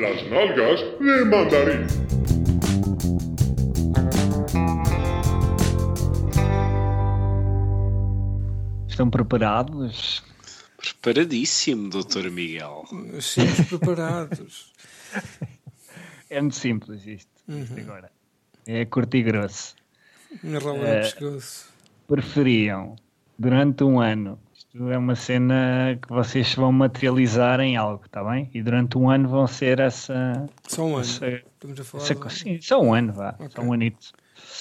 Las nalgas de mandarín. Estão preparados? Preparadíssimo, Dr. Miguel. Sempre preparados. É muito simples isto, isto agora. É curto e grosso. Enrola É. no pescoço. Preferiam, durante um ano, isto é uma cena que vocês vão materializar em algo, está bem? E durante um ano vão ser essa. Só um ano. essa, Estamos a falar. essa de- sim, só um ano, vá. Só Ok. um anito.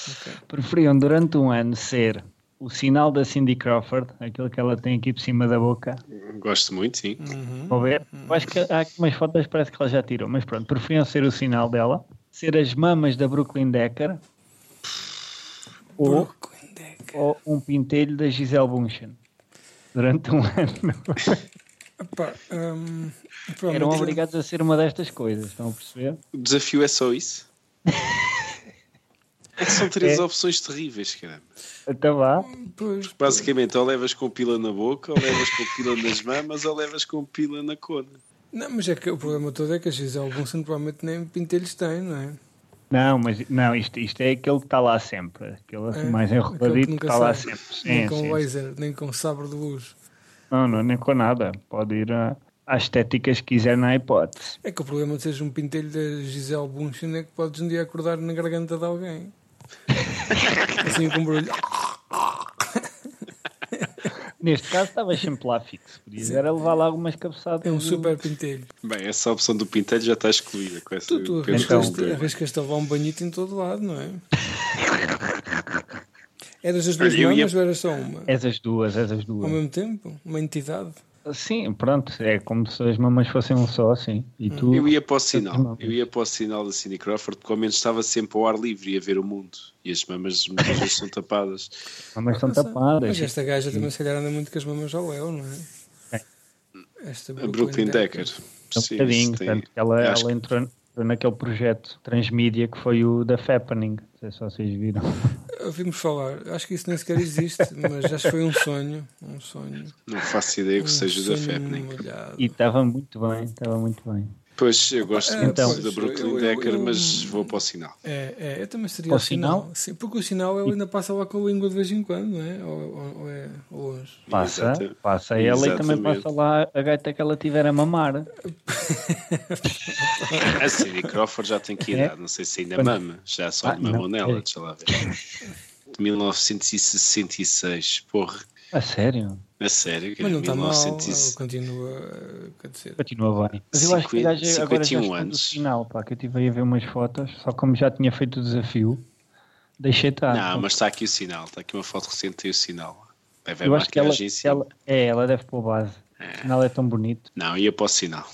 Ok. Preferiam, durante um ano, ser o sinal da Cindy Crawford, aquilo que ela tem aqui por cima da boca. Gosto muito, sim. Uhum. Vou ver. Eu acho que há aqui umas fotos, parece que ela já tirou, mas pronto, preferiam ser o sinal dela, ser as mamas da Brooklyn Decker ou, Brooklyn Deck. ou um pintelho da Gisele Bunchen. Durante um ano. Epá, hum, Eram provavelmente- obrigados a ser uma destas coisas, estão a perceber? O desafio é só isso. É que são três É. opções terríveis, caramba. Então vá. Pois, Basicamente, ou levas com pila na boca, ou levas com pila nas mamas, ou levas com pila na cona. Não, mas é que o problema todo é que a Gisele Bunsen provavelmente nem pintelhos tem, não é? Não, mas não, isto, isto é aquele que está lá sempre. Aquele assim É, mais que enroladito que está lá sempre. nem Sim, com sim, laser, nem com sabre de luz. Não, não, nem com nada. Pode ir a- às estéticas que quiser na hipótese. É que o problema de seres um pintelho da Gisele Bunchen é que podes um dia acordar na garganta de alguém. assim com um barulho. Neste caso estava sempre lá fixo. Podias era levar lá algumas cabeçadas. É um do- super pintelho. Bem, essa opção do pintelho já está excluída com essa. Tu, tu esse Então- arriscas-te arriscas-te a levar um banhito em todo lado, não é? Eras as duas Olha, ia- mamas ou eras só uma? Essas duas, essas Ao duas. mesmo tempo? Uma entidade? Sim, pronto. É como se as mamas fossem um só, assim. E tu. Eu ia para o sinal, eu ia para o sinal da Cindy Crawford, porque ao menos estava sempre ao ar livre e a ver o mundo. E as mamas muitas vezes são tapadas. Mamas estão Não sei. tapadas. Mas esta gaja também se calhar anda muito com as mamas ao Léo, não é? É. Esta A Brooklyn Decker. Um Sim, bocadinho, tem- tanto que ela, acho ela entrou, entrou naquele projeto transmídia que foi o da Fappening. Não sei se vocês viram. Ouvimos falar, acho que isso nem sequer existe, mas acho que foi um sonho. Um sonho. Não faço ideia que Um seja da Fappening. E estava muito bem, estava muito bem. Pois, eu gosto é, muito Então- da Brooklyn eu- eu- Decker, eu- mas vou para o sinal. É, é, eu também seria Ao o sinal. sinal? Sim, porque o sinal ele ainda passa lá com a língua de vez em quando, não é? Ou, ou- ou é longe. Passa, Exata- passa ela e também Exatamente. passa lá a gaita que ela tiver a mamar. A Cindy Crawford já tem que É? idade, não sei se ainda Quando- mama, já só Ah, não, nela, é. deixa lá ver. De 1966, porra, A sério? a sério, que Mas não está mal, 1900 ele continua a dizer. Continua bem. Mas eu acho que a gaja 50, agora já 51 está no anos. final, pá, que eu estive aí a ver umas fotos, só como já tinha feito o desafio, deixei estar. Não, mas está aqui o sinal, está aqui uma foto recente, tem o sinal. Deve eu acho que ela, ela- é, ela deve pôr base. O sinal é tão bonito. Não, ia para o sinal.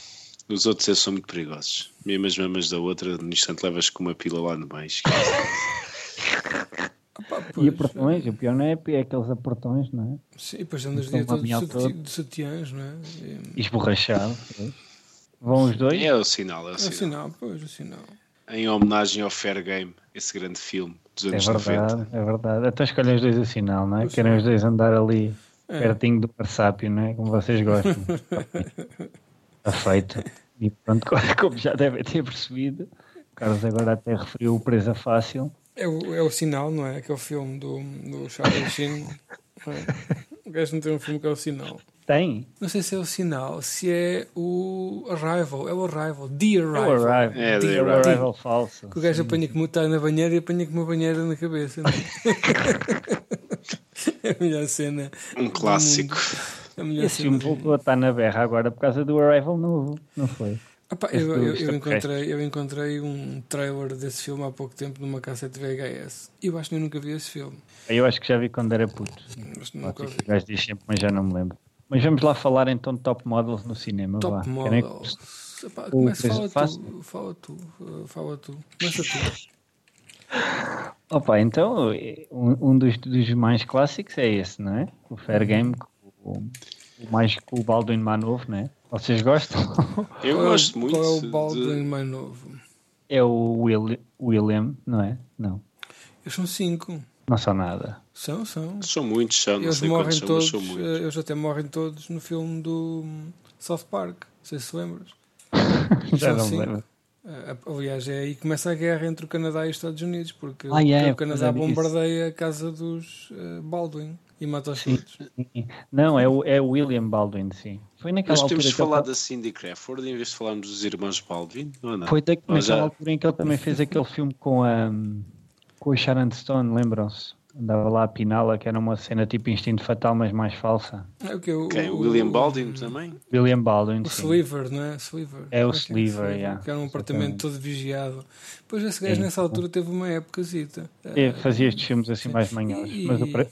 Os outros eles são muito perigosos. Mesmo as mamas da outra, no instante levas com uma pila lá no meio. Opa, E pois, aportões, o pior não é, é aqueles aportões, não é? Sim, e depois andas dia todo de, sutiãs, não é? E- Esborrachado. pois. Vão os dois? É o sinal, é o É o sinal. sinal, pois, o sinal. Em homenagem ao Fair Game, esse grande filme dos É anos 90. verdade, é verdade. Até escolhem os dois o sinal, não é? O Querem os dois andar ali É. pertinho do marsápio, não é? Como vocês gostam. Está feito. E pronto, como já devem ter percebido, o Carlos agora até referiu o Presa Fácil. É o, é o sinal, não é? Aquele filme do, do Charlie Sheen. é? O gajo não tem um filme que é o sinal. Tem? Não sei se é o sinal, se é o Arrival. É o Arrival. The O Arrival. Arrival. É, The The O Arrival. Arrival falso. Que o gajo apanha como está na banheira e apanha com uma banheira na cabeça. não é? é a melhor cena. Um clássico. A melhor Esse cena. filme voltou a estar na berra agora por causa do Arrival novo, não foi? Esse eu, eu, eu, encontrei, eu encontrei um trailer desse filme há pouco tempo numa cassete VHS. E eu acho que eu nunca vi esse filme. Eu acho que já vi quando era puto. Mas nunca ser vi. diz sempre, mas já não me lembro. Mas vamos lá falar então de top models no cinema. vá. Top Models. Epá, O começa, fala tu, fala tu, uh, fala tu. Começa tu. Opa, então um, um dos, dos mais clássicos é esse, não é? O Fair Game, o, o mais com o Baldwin Manovo, não é? Vocês gostam? Eu Qual é o- gosto muito Qual é o de- Baldwin mais novo? É o Will, William, não é? Não, Eles são cinco. não são nada. São, são. São muitos, são, não Eles sei morrem são, todos. mas são muitos. eh, Eles até morrem todos no filme do hum, South Park. Não sei se lembras. Já São não me cinco. lembro. Ah, Aliás, é aí que começa a guerra entre o Canadá e os Estados Unidos, porque Ah, é, o Canadá disso. bombardeia a casa dos eh, Baldwin e mata os Sim. Não, é o, é o William Baldwin, sim. Foi naquela altura temos falar ele, da Cindy Crawford em vez de falarmos dos irmãos Baldwin, ou não? foi da- naquela já- altura em que ele também fez aquele filme com a, com a Sharon Stone, lembram-se? Andava lá a piná-la, que era uma cena tipo instinto fatal, mas mais falsa. É o que o, Quem? o- O William Baldwin também? William Baldwin, O sim. Sliver, não é? Sliver. É o que Sliver, yeah. Que era um apartamento todo vigiado. Pois esse gajo Sim. nessa altura teve uma épocazita. É, Eh, fazia estes filmes assim sim. mais manhosos. E- Mas o pre...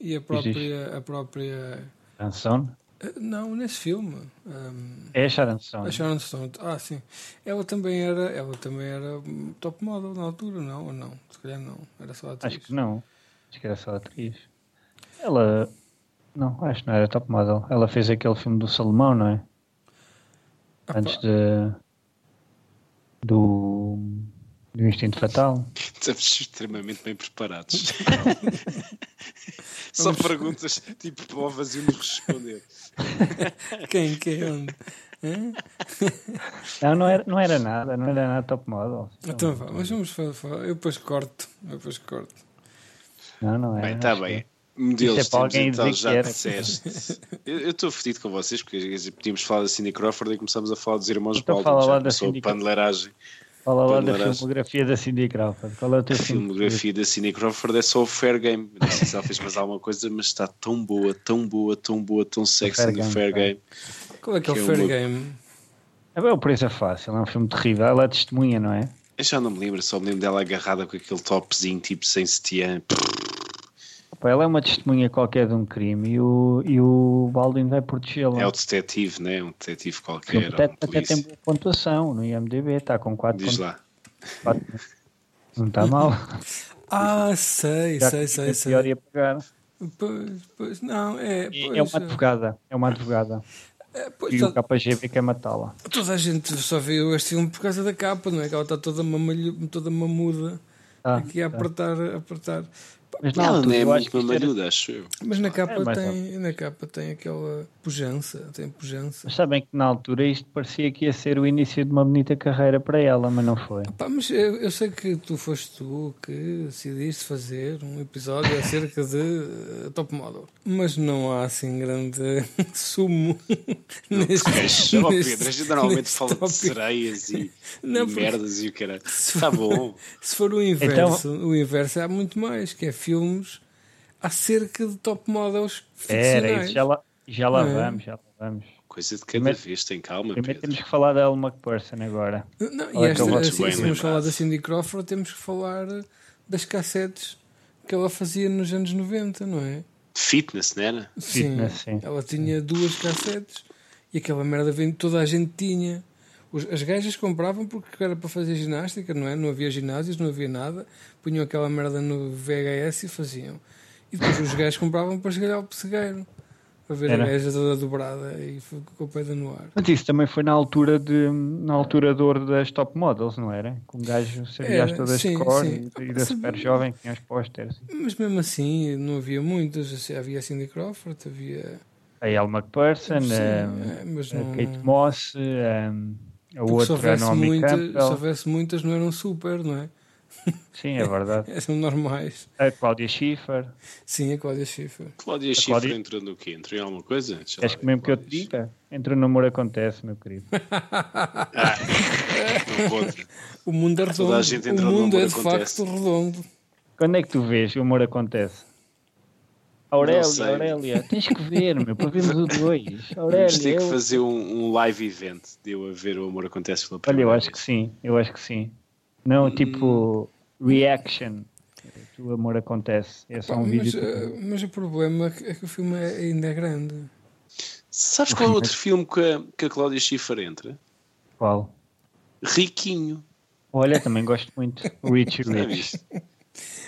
E a própria. A própria Sharon eh, não, nesse filme. ehm, É a Sharon Stone. a Sharon Stone. Ah, sim. Ela também era, ela também era top model na altura, não? Ou não? Se calhar não. Era só atriz. Acho que não. Acho que era só atriz. Ela. Não, acho que não era top model. Ela fez aquele filme do Salomão, não é? Ah, pá, Antes de. Do. Do Instinto Fatal. Estamos extremamente bem preparados. Só perguntas tipo para o vazio nos responder. Quem? Quem? Onde? Hã? Não, não era, não era nada. Não era nada top model. Então vá, mas vamos falar. falar- Eu depois corto. Eu depois corto. Não, não era. Bem, está bem. que- Modelos é alguém então já que era. disseste. Eu estou fedido com vocês porque podíamos falar da Cindy Crawford e começamos a falar dos irmãos Então Baldwin. Já da começou a paneleiragem. Fala lá da Paneleiragem. filmografia da Cindy Crawford. Qual é o teu A filme? filmografia da Cindy Crawford é só o Fair Game. Não sei se ela fez mais alguma coisa, mas está tão boa, tão boa, tão boa, tão sexy Fair no Game, Fair tá. Game. Qual é que é o é Fair uma- Game? É bem, o preço é fácil. É um filme terrível. Ela é testemunha, não é? Eu já não me lembro, só me lembro dela agarrada com aquele topzinho tipo sem setiã. Opa, ela é uma testemunha qualquer de um crime e o, e o Baldwin vai protegê-la. É o detetive, né? Um detetive qualquer. até, um até tem boa pontuação no IMDB, está com 4 Diz lá. Não está mal. Ah, sei, Já sei, sei, é sei. pior ia pegar. Pois, pois, não, é. É Pois, uma advogada. É uma advogada. é, pois, E o to- KGB quer matá-la. toda a gente só viu este filme por causa da capa, não é? Que ela está toda, mamalhu, toda mamuda Ah, aqui a tá. apertar, a apertar. Mas na Ela altura, não é eu acho muito mamalhuda, acho eu. Mas na capa, É, tem, na capa tem aquela pujança, tem pujança. Mas sabem que na altura isto parecia que ia ser o início de uma bonita carreira para ela, mas não foi. Pá, mas eu, eu sei que tu foste tu que decidiste fazer um episódio acerca de eh, top model, mas não há assim grande sumo neste, É só, neste- Pedro. A gente normalmente neste fala de sereias e, Não, e merdas e o que era. Está bom. Se for o inverso, o inverso há muito mais, que é filmes acerca de top models Era isso, já lá, já lá é? vamos, já lá vamos. Coisa de cada Primeiro- vez, tem calma, Primeiro Pedro. temos que falar da Ellen McPherson agora. Não, Olha e esta, assim, bem se vamos falar da Cindy Crawford, temos que falar das cassetes que ela fazia nos anos 90, não é? Fitness, não era? Fitness, sim. Ela tinha duas cassetes e aquela merda vem, toda a gente tinha. Os- as gajas compravam porque era para fazer ginástica, não é? Não havia ginásios, não havia nada. Punham aquela merda no VHS e faziam. E depois os gajos compravam para esgalhar o pessegueiro. Para ver Era. a gaja toda dobrada e foi com o pé no ar. Mas isso também foi na altura de na altura de ouro das top models, não era? Com um gajo sabia Era, as todas sim, de cor sim. e, e da super jovem que tinha os pósteres. Mas mesmo assim, não havia muitas. Assim, Havia a Cindy Crawford, havia. A Ellen McPherson, Sim, a, é, mas a não. Kate Moss, a, a porque se outra houvesse, Naomi muita, se houvesse muitas, não eram super, não é? Sim, é verdade. Eram normais. A Cláudia Schiffer. Sim, a Cláudia Schiffer. Cláudia Schiffer Cláudia- entrou no quê? Entrou em alguma coisa? Deixa Queres que mesmo que eu te diga? Entre o namoro acontece, meu querido. Não conta. O mundo é Toda redondo. a gente o entra no mundo é amor, de acontece. facto redondo. Quando é que tu vês que o amor acontece? Aurélia. Aurélia, tens que ver, meu, para vermos o dois. Vamos Aurélia, ter que eu... fazer um, um live event de eu a ver o amor acontece pela Olha, primeira eu acho que sim, eu acho que sim. Não, tipo, reaction. O amor acontece. É só um mas, vídeo. eh, mas o problema é que, é que o filme é- ainda é grande. Sabes qual é outro filme que a, que a Cláudia Schiffer entra? Qual? Riquinho. Olha, também gosto muito. Rich Já Rich.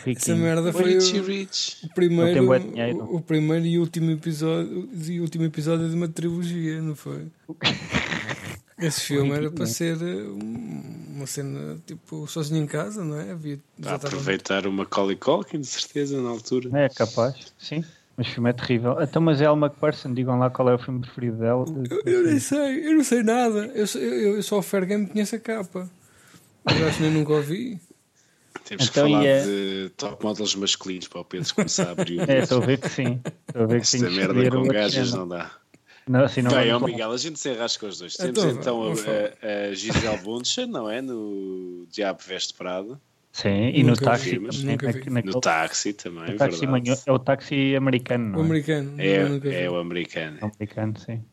Essa merda foi Richie o, Rich. o primeiro, o, o primeiro e último episódio e último episódio de uma trilogia, não foi? Esse filme era para ser eh, um- uma cena tipo sozinho em casa, não é? Havia, estava- aproveitar o Macaulay Culkin, de certeza, na altura. É capaz, sim. Mas o filme é terrível. Então, mas é Ellen McPherson, digam lá qual é o filme preferido dela. Eu, eu nem sei, eu não sei nada. Eu, só- eu, eu só o Fair Game conheço a capa. Eu acho que nem nunca ouvi. Temos Então, que falar é- de top models masculinos para o Pedro começar a abrir o É, estou a ver que sim. Estou a ver que Esta que merda com o gajas não dá. Não, assim não Bem, ó. Miguel, a gente se enrasca os dois. Então, Temos então falar. a, a Gisele Bundchen, não é? No Diabo Veste Prado. Sim, e no Nunca táxi vi, mas também. na- naquele- No táxi também, o táxi verdade. manho- é o táxi americano, O não é? americano. nunca vi. É, é o americano. É americano, sim.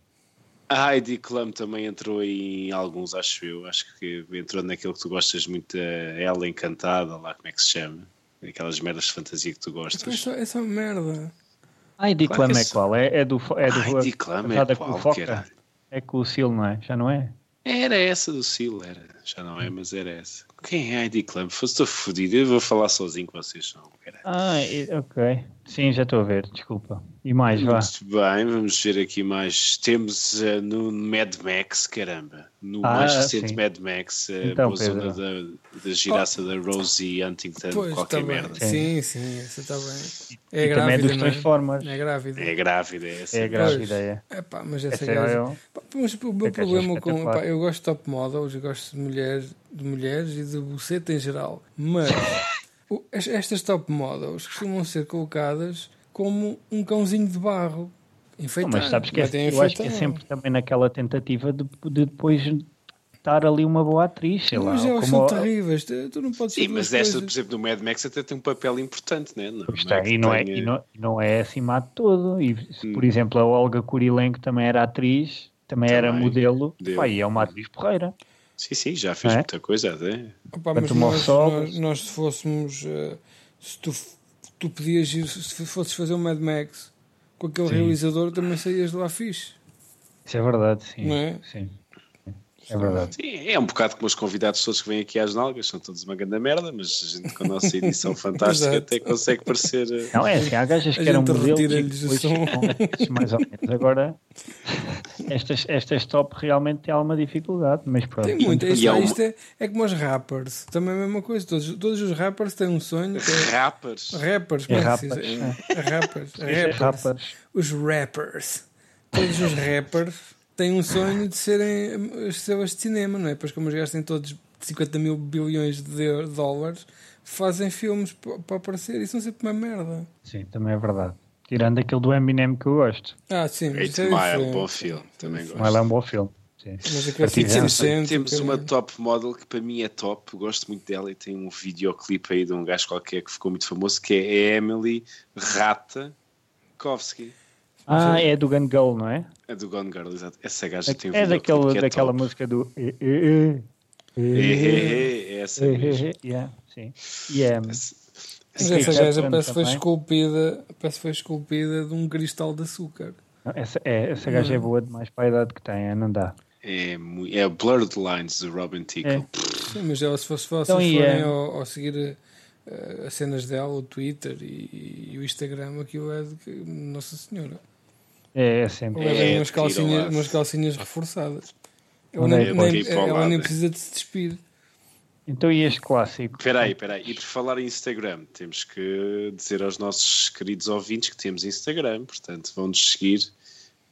A Heidi Klum também entrou em alguns, acho eu. Acho que entrou naquele que tu gostas muito, a ela encantada, lá como é que se chama. Aquelas merdas de fantasia que tu Então é gostas. só, é só merda. Heidi Claro Klum é esse- qual? É, é do. É do Heidi Klum é com qual, caralho? É com o Sil, não é? Já não é? Era essa do Sil, era. Já não é, mas era essa. Quem é Heidi Klum? Fosse estou fodido, eu vou falar sozinho com vocês. Não. Ah, ok. Sim, já estou a ver, desculpa. E mais, vá. Muito bem, vamos ver aqui mais. Temos eh, no Mad Max, caramba. No Ah, mais recente sim. Mad Max, a Então, boa zona da, da giraça da Rosie Huntington, Pois, qualquer bem. merda. Sim, sim, essa está bem. É e também é grávida, dos não é? É grávida. É grávida, é essa. É grávida, é. É pá, mas essa Essa é Pá, Mas o meu É problema com. pá, eu gosto de top models, eu gosto de mulheres, de mulheres e de buceta em geral. Mas estas top models costumam ser colocadas como um cãozinho de barro. Não, Enfeitado. mas sabes que é, eu acho que é sempre também naquela tentativa de, de depois estar ali uma boa atriz, sei lá. Mas elas como são a- terríveis. Tu, não podes Sim, mas esta, por exemplo, no Mad Max até tem um papel importante, né? não, Pois tem, que e, não é, tenha- e, não, e não é acima de todo. E, se, Hum. por exemplo, a Olga Kurilenko também era atriz, também, era Também. modelo, Deu. pá, e é uma atriz porreira. Sim, sim, já fez É? muita coisa até. Opa, mas nós, nós, nós se fôssemos. eh, se tu, tu podias ir, se fosses fazer um Mad Max com aquele Sim. realizador, também saías de lá fixe. Isso é verdade, sim. Não é? Sim. É verdade. Sim, é um bocado como os convidados todos que vêm aqui às nalgas, são todos uma grande merda, mas a gente com a nossa edição fantástica até consegue parecer. eh, Não, é assim, há gajas que eram modelos e depois mais ou menos. Agora, estas, estas top realmente têm alguma dificuldade, mas pronto. Tem muito. Isto, há uma- isto é, é como os rappers. Também é a mesma coisa. Todos, todos os rappers têm um sonho. que é- Rappers. Rappers, É é rappers, é. É Rappers. Os rappers. rappers. Os rappers. Todos os rappers têm um sonho de serem as estrelas de cinema, não é? Pois como os gajos têm todos 50 mil bilhões de dólares, fazem filmes pa- para aparecer e são sempre uma merda. Sim, também é verdade. Tirando aquele do Eminem que eu gosto. Ah, sim, Eight é Mile, diferente. bom filme, também gosto. Mas é um bom filme. Sim. Mas aquele Partizan. 50 Cent, Temos aquele- uma top model que para mim é top, gosto muito dela e tem um videoclipe aí de um gajo qualquer que ficou muito famoso que é a Emily Ratajkowski. Ah, é do Gun Girl, não é? É do Gone Girl, exato. Essa gaja tem um É daquele, que é daquela top. música do. eh, eh, eh, É, eh, é, é, é essa eh, mesmo. eh, yeah, sim. E é. Essa- Mas essa gaja parece que foi também. esculpida, parece foi esculpida de um cristal de açúcar. Não, Essa, é, essa gaja é boa demais para a idade que tem, é, não dá. É, é Blurred Lines do Robin Tickle. É. Sim, mas ela, se fosse vocês Então, forem é- ao, ao seguir eh, as cenas dela, o Twitter e, e o Instagram, aquilo é de que, Nossa Senhora. É, é sempre. É, umas, calcinhas, umas calcinhas reforçadas. Ela é nem, nem- ela nem precisa de se despir. Então e este clássico? Espera aí, espera aí. E por falar em Instagram, temos que dizer aos nossos queridos ouvintes que temos Instagram, portanto vão-nos seguir,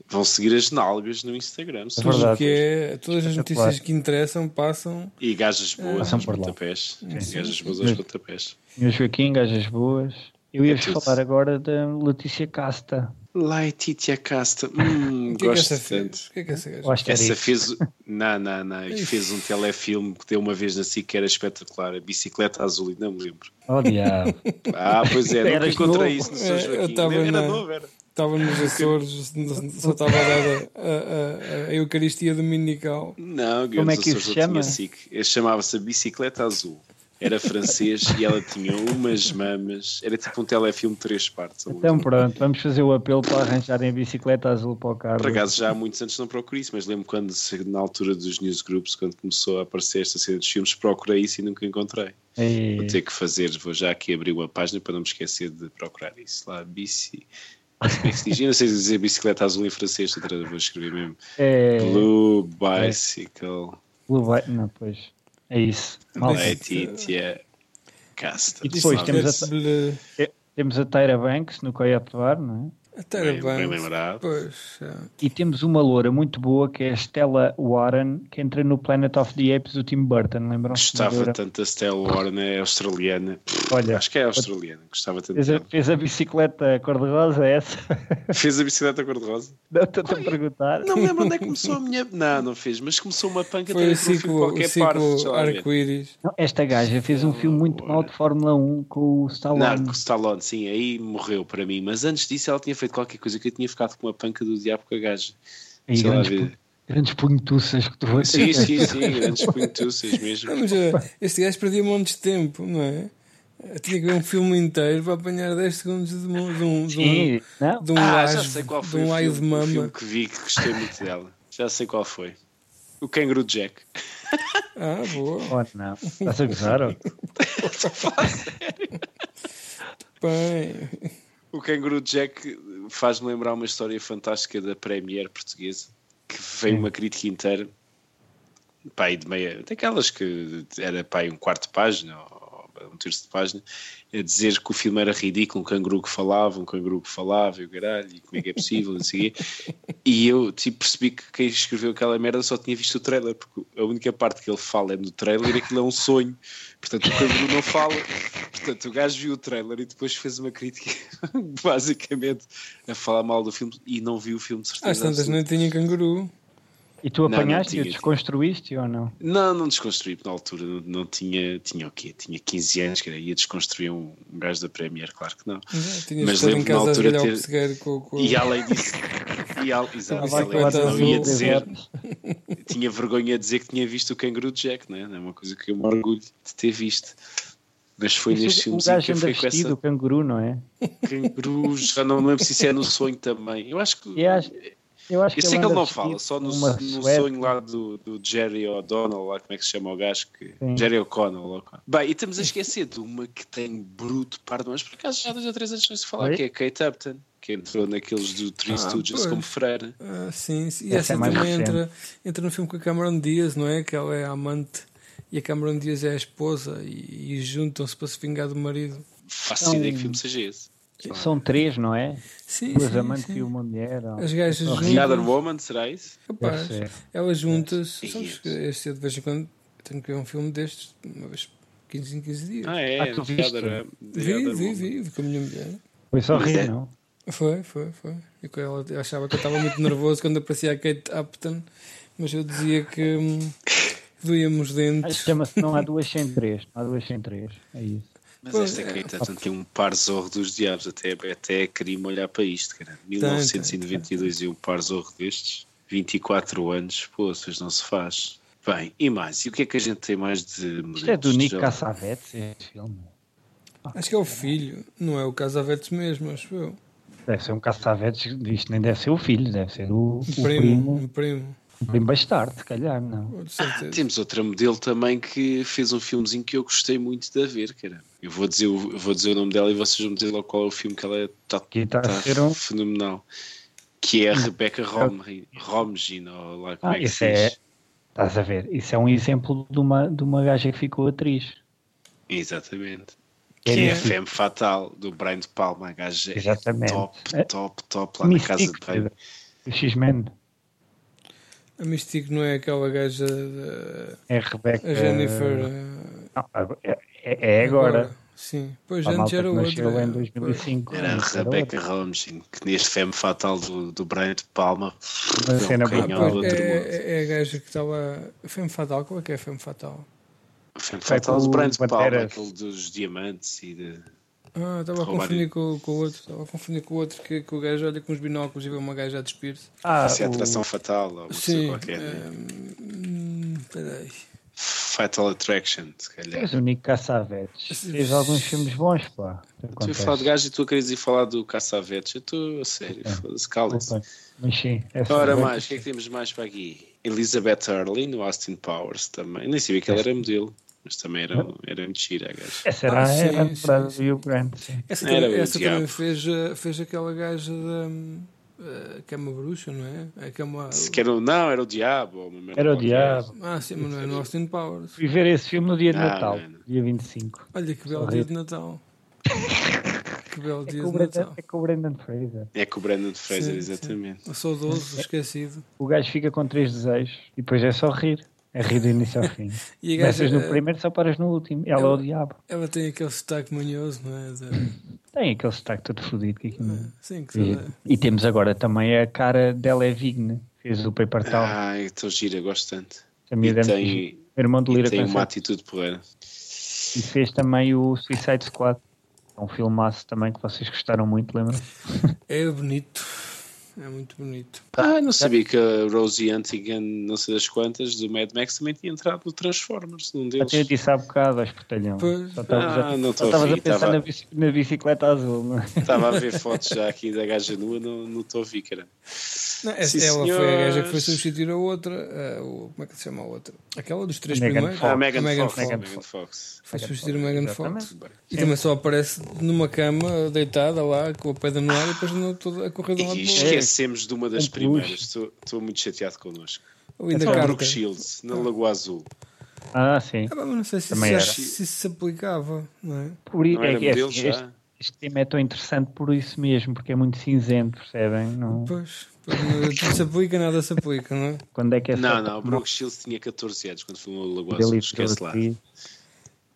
vão seguir as nalgas no Instagram. É verdade. que é, todas as notícias que interessam passam. E gajas boas aos pontapés. Gajas boas aos pontapés. Meu Joaquim, gajas boas. Eu ia É falar agora da Letícia Casta. Laetitia Casta, hum, que é que gosto essa tanto. O que é que essa Eu gaja era Essa fez. Não, não, não. E fez um telefilme que deu uma vez na SIC que era espetacular. A bicicleta azul, e não me lembro. Oh, diabo. Ah, pois é, nunca Eras encontrei novo. isso no São É, eu Joaquim. tava Era na- novo, era. Estava nos Açores, só estava a dar a, a, a, Eucaristia Dominical. Não, Como é que isso chama? Ele Chamava-se Bicicleta Azul. Era francês e ela tinha umas mamas. Era tipo um telefilme de três partes. Então pronto, vamos fazer o apelo para arranjarem a bicicleta azul para o carro. Por acaso já há muitos anos não procurei isso, mas lembro quando, na altura dos newsgroups, quando começou a aparecer esta cena dos filmes, procurei isso e nunca encontrei. E- Vou ter que fazer, vou já aqui abrir uma página para não me esquecer de procurar isso. Lá, bici. Como é que se diz? Eu não sei dizer bicicleta azul em francês, vou escrever mesmo. É, Blue Bicycle. Blue White- não, pois. É isso. Malta. Letitia Casta. E depois temos a- Bleh. Temos a Tyra Banks no Coyote Bar, não era Bem, bem bem. lembrado. Pois, é. E temos uma loura muito boa que é a Stella Warren, que entra no Planet of the Apes do Tim Burton, lembram-se? Gostava tanto da Stella Warren, é australiana. Olha, Acho que é australiana. Gostava tanto fez a, fez a bicicleta cor-de-rosa, é essa? Fez a bicicleta cor-de-rosa. Não estou-te a perguntar. Não me lembro onde é que começou a minha. Não, não fez, mas começou uma panca Foi o ciclo, qualquer parte. ciclo arco-íris. Não, esta gaja fez um filme muito mau de Fórmula 1 com o Não, Stallone. com o Stallone, sim, aí morreu para mim. Mas antes disso ela tinha feito qualquer coisa que eu tinha ficado com uma panca do diabo com a gaja. Aí, sei lá grandes, pu- grandes punhetuças que tu vais Sim, sim, sim, grandes puntuças mesmo. Mas eh, este gajo perdia montes de tempo, não é? Eh, Tinha que ver um filme inteiro para apanhar 10 segundos de, um- de um, de Sim, não? um, de um Ah, já sei qual de foi um laio filme, de mama. filme que vi que gostei muito dela. Já sei qual foi. O Kangaroo Jack. Ah, boa. Oh, não. Estás a gozar? ó? Bem, O Kangaroo Jack faz-me lembrar uma história fantástica da Premiere portuguesa que veio uma crítica inteira pá, aí de meia, daquelas que era pá, aí um quarto de página um terço de página a dizer que o filme era ridículo, um canguru que falava, um canguru que falava e o caralho, e como é que é possível, não sei. E eu tipo, percebi que quem escreveu aquela merda só tinha visto o trailer, porque a única parte que ele fala é no trailer e aquilo é um sonho. Portanto, o canguru não fala. Portanto, o gajo viu o trailer e depois fez uma crítica, basicamente, a falar mal do filme e não viu o filme de certeza. às tantas não tinha canguru. E tu Não, não apanhaste e desconstruíste ou não? Não, não desconstruí, na altura não, não tinha, tinha o quê? Tinha 15 anos, que era, ia desconstruir um, um gajo da Premiere, claro que não. Mas lembro na altura ter- com, com... E além disso, e al, exato, além disso, não ia dizer, tinha vergonha de dizer que tinha visto o Kangaroo Jack, não é? Não é uma coisa que eu me orgulho de ter visto. Mas foi neste filme que eu fui com vestido, o essa canguru, não é? canguru, já não me lembro se isso é no sonho também. Eu acho que. E acho- Eu acho Eu que sei que ele não fala, só no, no sonho lá do, do Jerry O'Donnell, lá como é que se chama o gajo? Que, Sim. Jerry O'Connell. Bem, e estamos a esquecer de uma que tem bruto pardo, mas por acaso já dois ou três anos de falar, Oi? que é a Kate Upton, que entrou naqueles do Three Ah, Stooges pois. como freira. Ah, sim, sim. E Essa essa, é também entra, entra no filme com a Cameron Diaz, não é? Que ela é a amante e a Cameron Diaz é a esposa e, e juntam-se para se vingar do marido. Faço Então- ideia que filme seja esse. São três, não é? Sim, Duas sim, amantes sim. e uma mulher. ou- As gajas Horrível. The Other juntas. Woman, será isso? Rapaz, elas juntas. Sim. Sabes que este de vez em quando tenho que ver um filme destes, uma vez 15 em 15 dias. Ah, é. Ah, tu The viste? Other, The vi, vi, vi, vi com a minha mulher. Foi só rir, é- não? Foi, foi, foi. E com ela eu achava que eu estava muito nervoso quando aparecia a Kate Upton, mas eu dizia que hum, doía-me os Acho dentes. que chama-se Não há duas sem três. Não há duas sem três. É isso. Mas Pois, esta é. Kate Upton tem um par zorro dos diabos, até, até queria-me olhar para isto, cara. 1992 e um par zorro destes, 24 anos, pô, vocês não se faz. Bem, e mais? E o que é que a gente tem mais de Isto é do? Nick Cassavetes, este filme. Acho que é o filho, não é o Casavetes mesmo, acho eu. Deve ser um Cassavetes, isto nem deve ser o filho, deve ser o, o Um primo. primo, um primo. Primo bastardo, se calhar, não. Certeza. Temos outra modelo também que fez um filmezinho que eu gostei muito de ver, cara. Eu vou dizer, o- eu vou dizer o nome dela e vocês vão dizer logo qual é o filme que ela está Aqui está a tá um. fenomenal. Que é a Rebecca Romijn, Romijn, ou lá como Ah, é que isso se é. Estás a ver? Isso é um exemplo de uma, de uma gaja que ficou atriz. Exatamente. É Que é a Mystique. Femme Fatal, do Brian De Palma. A gaja é Exatamente. top, É- top, top, lá na casa de banho. X-Men. A Mystique não é aquela gaja da É a Rebecca. a Jennifer. eh, Não, é, é- é agora. Sim, pois A antes era nasceu outra. em 2005. Era a Rebecca. Romijn, que neste Femme Fatal do, do Brian De Palma Uma é cena brutal. é, é, é a gaja que estava. Femme Fatal, qual é que é a Femme Fatal? Femme Fatal do Brian De Palma, aquele dos diamantes e de... Ah, estava a confundir com, com o outro. Estava a confundir com o outro que, que o gajo olha com os binóculos e vê uma gaja a despir-se. Ah, Isso é o- atração fatal, ou uma Sim. qualquer. né? hum, Peraí. Fatal Attraction, se calhar. Mas o Nick Cassavetes fez alguns filmes bons, pá. Tu ia falar de gajo e tu querias ir falar do Caçavetes. Eu estou a sério, É. foda-se. Desculpa, Mas sim. essa Ora Rebecca- mais, o que é que temos mais para aqui? Elizabeth Hurley no Austin Powers também. Nem sabia que ela era modelo, mas também era, era muito gira, gajo. Essa era, Ah, sim, era a sim, sim. Hugh Grant. Sim. Essa, Era também, o essa também diabo. fez, eh, fez aquela gaja da. que é uma bruxa, não é? é que é uma... Se quer o- não, era o Diabo. Era o diabo. Ah, sim, mas não é no Austin Powers. Fui ver esse filme no dia de Ah, Natal, mano. dia 25. Olha que belo dia de Natal. Que belo É dia com, o de Natal. é com o Brendan Fraser. É com o Brandon Fraser, Sim, sim. exatamente. O saudoso, esquecido. O gajo fica com três desejos e depois é só rir. É rir do início ao fim. E a gaja, no eh, primeiro só paras no último. Ela é o diabo. ela tem aquele sotaque manhoso, não é? De- Tem aquele sotaque todo fodido que aqui não. Sim, que E, e temos agora também a cara dela é Vigne. Fez o Paper Town. Ah, então gira, gosto tanto. a miúda E é tem, irmão de e Lira tem uma atitude porreira. E fez também o Suicide Squad. É um filmaço também que vocês gostaram muito, lembram? É bonito. É muito bonito. Ah, não sabia que a Rosie Huntington, não sei das quantas, do Mad Max também tinha entrado no Transformers, num deles. Até eu disse há bocado, aos portalhão. Pois. Só Ah, a, não estou a estavas a ouvir, pensar estava- na, bici- na bicicleta azul, não é? Estava a ver fotos já aqui da gaja nua, não não estou a ouvir, cara. Não, essa- Sim, ela foi a gaja que foi substituir a outra. a- o- como é que se chama a outra? Aquela dos três Megan primeiros. Fox. Ah, Megan, A Megan Fox. Fox. Megan Fox. Foi substituir a Fox, Megan. Fox. E também só aparece numa cama, deitada lá, com a pedra no ar e depois andou toda a correr de um lado para o outro. Esquecemos de uma das Um primeiras. Estou, estou muito chateado connosco. O Linda É o. Brooke Shields, na Lagoa Azul. Ah, sim. Ah, não sei se isso, era. se isso se aplicava, não é? Por, Não é, modelo já? este, este tema é tão interessante por isso mesmo, porque é muito cinzento, percebem? Não, Pois, tudo se aplica, nada se aplica, não é? quando é que é Não, não, o Brooke Shields tinha 14 anos quando filmou a Lagoa Azul. Esquece lá.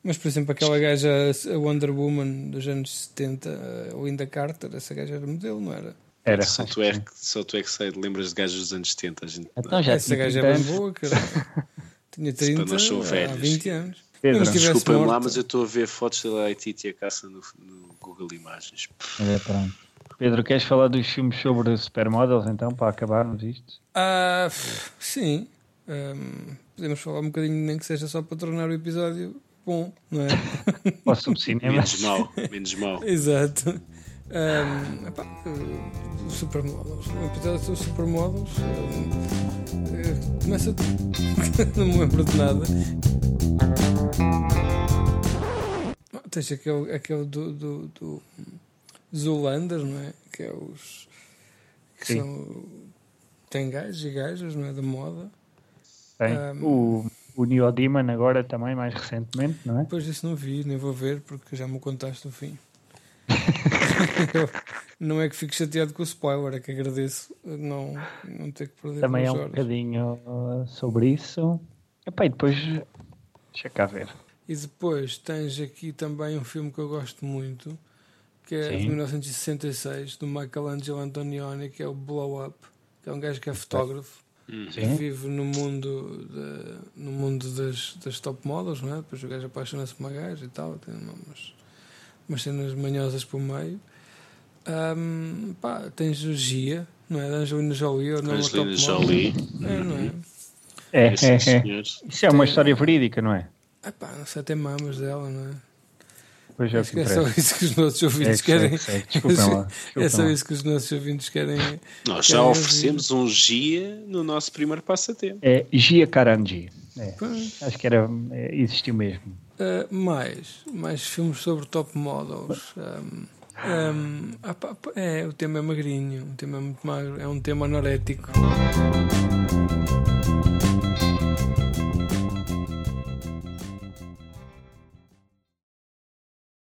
Mas, por exemplo, aquela gaja, a Wonder Woman dos anos 70, a Linda Carter, essa gaja era modelo, não era? Era. Só tu, é, que só tu é que sei, lembras de gajos dos anos 70. A gente, Então já essa gaja 30 é bem anos. boa, cara. Tinha 30 nós sou há velhos. 20 anos. Pedro, Desculpem-me lá, mas eu estou a ver fotos da Laetitia e a Caça no, no Google Imagens. É, pronto. Pedro, queres falar dos filmes sobre supermodels então, para acabarmos isto? Ah, sim. Ahm, podemos falar um bocadinho, nem que seja só para tornar o episódio bom, não é? Para o subcinema? Menos mal, menos mal. Exato. Epá, uh, os supermodels. Um episódio sobre supermodels. eh, começa. não me lembro de nada. Ah, Tens aquele, aquele do, do, do Zoolander, não é? Que é os. Que Sim. são. Tem gajos e gajas, não é? Da moda. Tem. Um, O, o Neo Demon agora também, mais recentemente, não é? Depois disso não vi, nem vou ver porque já me contaste o fim. Não é que fico chateado com o spoiler, é que agradeço não, não ter que perder Também é um horas. bocadinho uh, sobre isso. Epá, e depois, deixa cá ver. E depois tens aqui também um filme que eu gosto muito, que é de Sim. 1966, do Michelangelo Antonioni, que é o Blow Up, que é um gajo que é fotógrafo. que Sim. vive no mundo, de- no mundo das, das top models, não é? Depois o gajo apaixona-se por uma gaja e tal, tem umas, umas cenas manhosas por meio. Ahm, pá, tens o Gia, não é? Da Angelina Jolie, ou não é Angelina. Jolie. É, não é? É, Sim, é, é. senhores. Isso é uma Tem- história verídica, não é? Ah, pá, não sei, tem mamas dela, não é? Pois é que é só isso que os nossos É, ouvintes que querem. lá. É desculpem só isso que os nossos ouvintes querem. Nós já querem oferecemos um GIA no nosso primeiro passatempo. É Gia Karanji. É, acho que era, é, existiu mesmo. Uh, mais, mais filmes sobre top models. Um, um, ah, pá, pá, é, o tema é magrinho, o tema é muito magro, é um tema anorético.